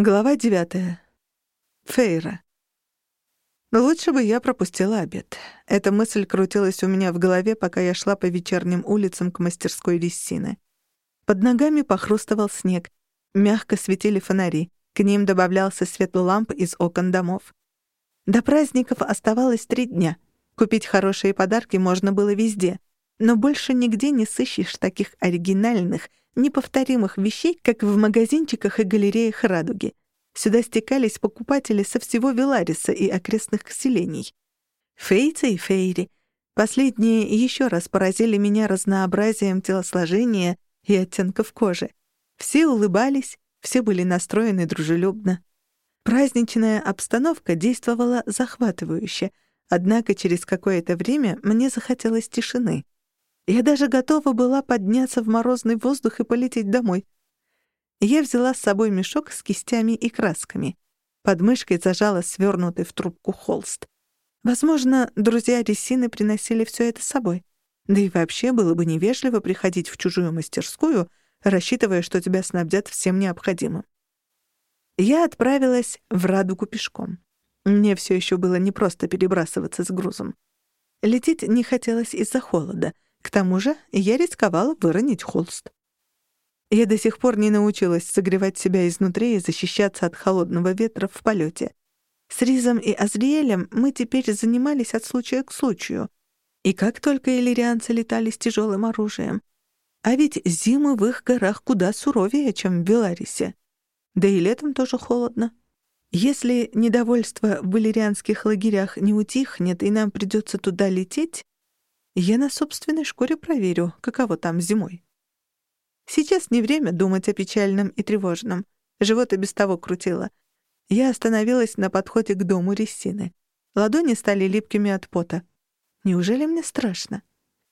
Глава девятая. Фейра. Но лучше бы я пропустила обед. Эта мысль крутилась у меня в голове, пока я шла по вечерним улицам к мастерской Рессины. Под ногами похрустывал снег, мягко светили фонари, к ним добавлялся свет ламп из окон домов. До праздников оставалось три дня. Купить хорошие подарки можно было везде, но больше нигде не сыщешь таких оригинальных, неповторимых вещей, как в магазинчиках и галереях «Радуги». Сюда стекались покупатели со всего Велариса и окрестных селений. Фейцы и фейри. Последние еще раз поразили меня разнообразием телосложения и оттенков кожи. Все улыбались, все были настроены дружелюбно. Праздничная обстановка действовала захватывающе, однако через какое-то время мне захотелось тишины — я даже готова была подняться в морозный воздух и полететь домой. Я взяла с собой мешок с кистями и красками. Под мышкой зажала свернутый в трубку холст. Возможно, друзья Ресины приносили все это с собой. Да и вообще было бы невежливо приходить в чужую мастерскую, рассчитывая, что тебя снабдят всем необходимым. Я отправилась в Радугу пешком. Мне все еще было непросто перебрасываться с грузом. Лететь не хотелось из-за холода — к тому же я рисковала выронить холст. Я до сих пор не научилась согревать себя изнутри и защищаться от холодного ветра в полете. С Ризом и Азриэлем мы теперь занимались от случая к случаю. И как только иллирианцы летали с тяжелым оружием. А ведь зимы в их горах куда суровее, чем в Беларисе. Да и летом тоже холодно. Если недовольство в иллирианских лагерях не утихнет и нам придется туда лететь, я на собственной шкуре проверю, каково там зимой. Сейчас не время думать о печальном и тревожном. Живот и без того крутило. Я остановилась на подходе к дому Рессины. Ладони стали липкими от пота. Неужели мне страшно?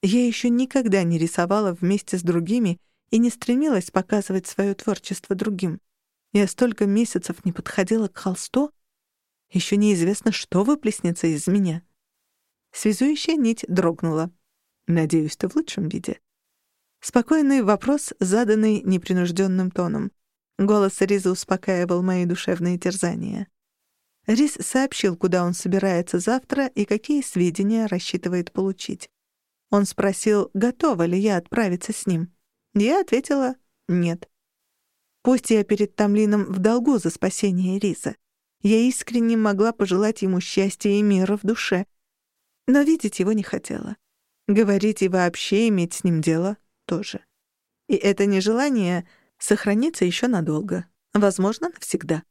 Я еще никогда не рисовала вместе с другими и не стремилась показывать свое творчество другим. Я столько месяцев не подходила к холсту. Еще неизвестно, что выплеснется из меня. Связующая нить дрогнула. «Надеюсь, ты в лучшем виде?» Спокойный вопрос, заданный непринужденным тоном. Голос Риза успокаивал мои душевные терзания. Риз сообщил, куда он собирается завтра и какие сведения рассчитывает получить. Он спросил, готова ли я отправиться с ним. Я ответила «нет». Пусть я перед Тамлином в долгу за спасение Риза. Я искренне могла пожелать ему счастья и мира в душе, но видеть его не хотела. Говорить и вообще иметь с ним дело тоже. И это нежелание сохранится еще надолго, возможно, навсегда.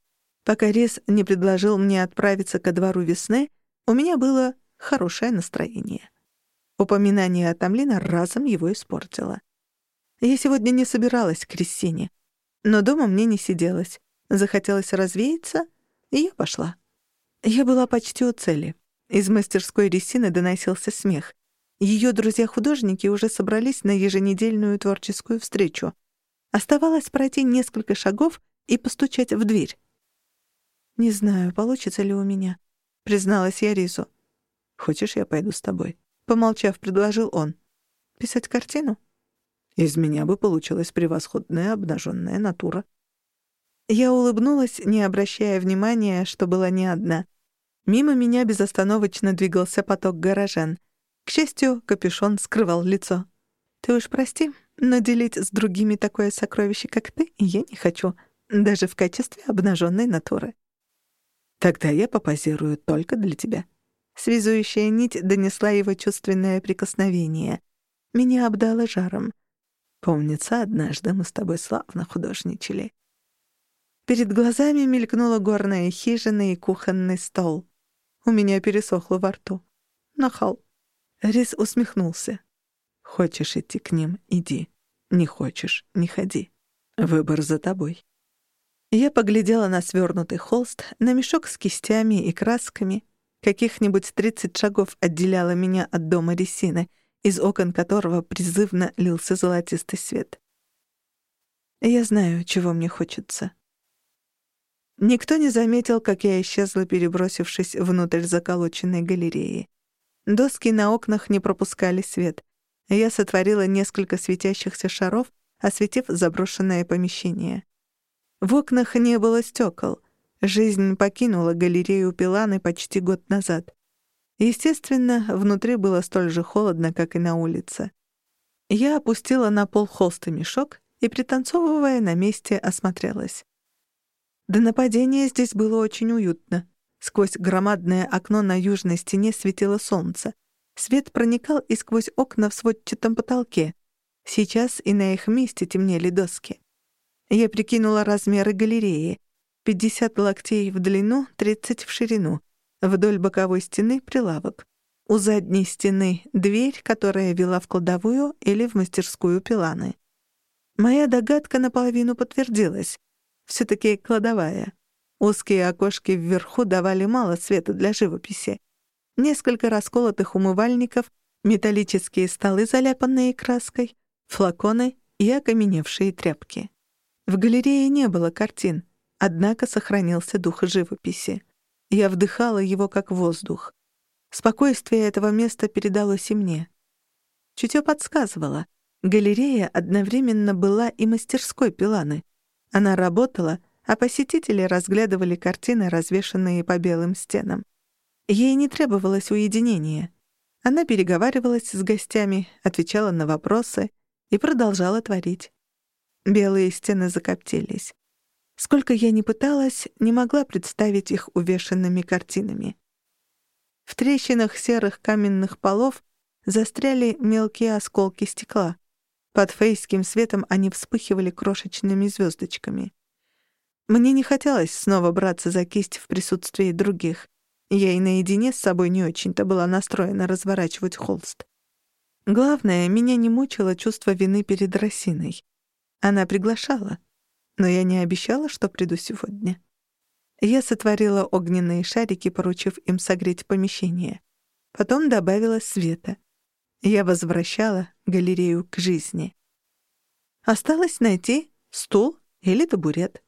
Пока Рис не предложил мне отправиться ко двору весны, у меня было хорошее настроение. Упоминание о Тамлина разом его испортило. Я сегодня не собиралась к Рессине, но дома мне не сиделось. Захотелось развеяться, и я пошла. Я была почти у цели. Из мастерской Ресины доносился смех. Ее друзья-художники уже собрались на еженедельную творческую встречу. Оставалось пройти несколько шагов и постучать в дверь. «Не знаю, получится ли у меня», — призналась я Ризу. «Хочешь, я пойду с тобой?» — помолчав, предложил он. «Писать картину?» «Из меня бы получилась превосходная обнаженная натура». Я улыбнулась, не обращая внимания, что была не одна. Мимо меня безостановочно двигался поток горожан. К счастью, капюшон скрывал лицо. «Ты уж прости, но делить с другими такое сокровище, как ты, я не хочу, даже в качестве обнаженной натуры». «Тогда я попозирую только для тебя». Связующая нить донесла его чувственное прикосновение. Меня обдало жаром. Помнится, однажды мы с тобой славно художничали. Перед глазами мелькнула горная хижина и кухонный стол. У меня пересохло во рту. Нахал. Рис усмехнулся. «Хочешь идти к ним — иди. Не хочешь — не ходи. Выбор за тобой». Я поглядела на свернутый холст, на мешок с кистями и красками. Каких-нибудь тридцать шагов отделяло меня от дома Ресины, из окон которого призывно лился золотистый свет. Я знаю, чего мне хочется. Никто не заметил, как я исчезла, перебросившись внутрь заколоченной галереи. Доски на окнах не пропускали свет. Я сотворила несколько светящихся шаров, осветив заброшенное помещение. В окнах не было стекол. Жизнь покинула галерею Пиланы почти год назад. Естественно, внутри было столь же холодно, как и на улице. Я опустила на пол холст и мешок и, пританцовывая на месте, осмотрелась. До нападения здесь было очень уютно. Сквозь громадное окно на южной стене светило солнце. Свет проникал и сквозь окна в сводчатом потолке. Сейчас и на их месте темнели доски. Я прикинула размеры галереи. 50 локтей в длину, 30 в ширину. Вдоль боковой стены — прилавок. У задней стены — дверь, которая вела в кладовую или в мастерскую пиланы. Моя догадка наполовину подтвердилась. все таки кладовая. Узкие окошки вверху давали мало света для живописи. Несколько расколотых умывальников, металлические столы, заляпанные краской, флаконы и окаменевшие тряпки. В галерее не было картин, однако сохранился дух живописи. Я вдыхала его как воздух. Спокойствие этого места передалось и мне. Чутье подсказывало. Галерея одновременно была и мастерской Пиланы. Она работала, а посетители разглядывали картины, развешанные по белым стенам. Ей не требовалось уединения. Она переговаривалась с гостями, отвечала на вопросы и продолжала творить. Белые стены закоптились. Сколько я ни пыталась, не могла представить их увешанными картинами. В трещинах серых каменных полов застряли мелкие осколки стекла. Под фейским светом они вспыхивали крошечными звездочками. Мне не хотелось снова браться за кисть в присутствии других. Я и наедине с собой не очень-то была настроена разворачивать холст. Главное, меня не мучило чувство вины перед Росиной. Она приглашала, но я не обещала, что приду сегодня. Я сотворила огненные шарики, поручив им согреть помещение. Потом добавила света. Я возвращала галерею к жизни. Осталось найти стул или табурет.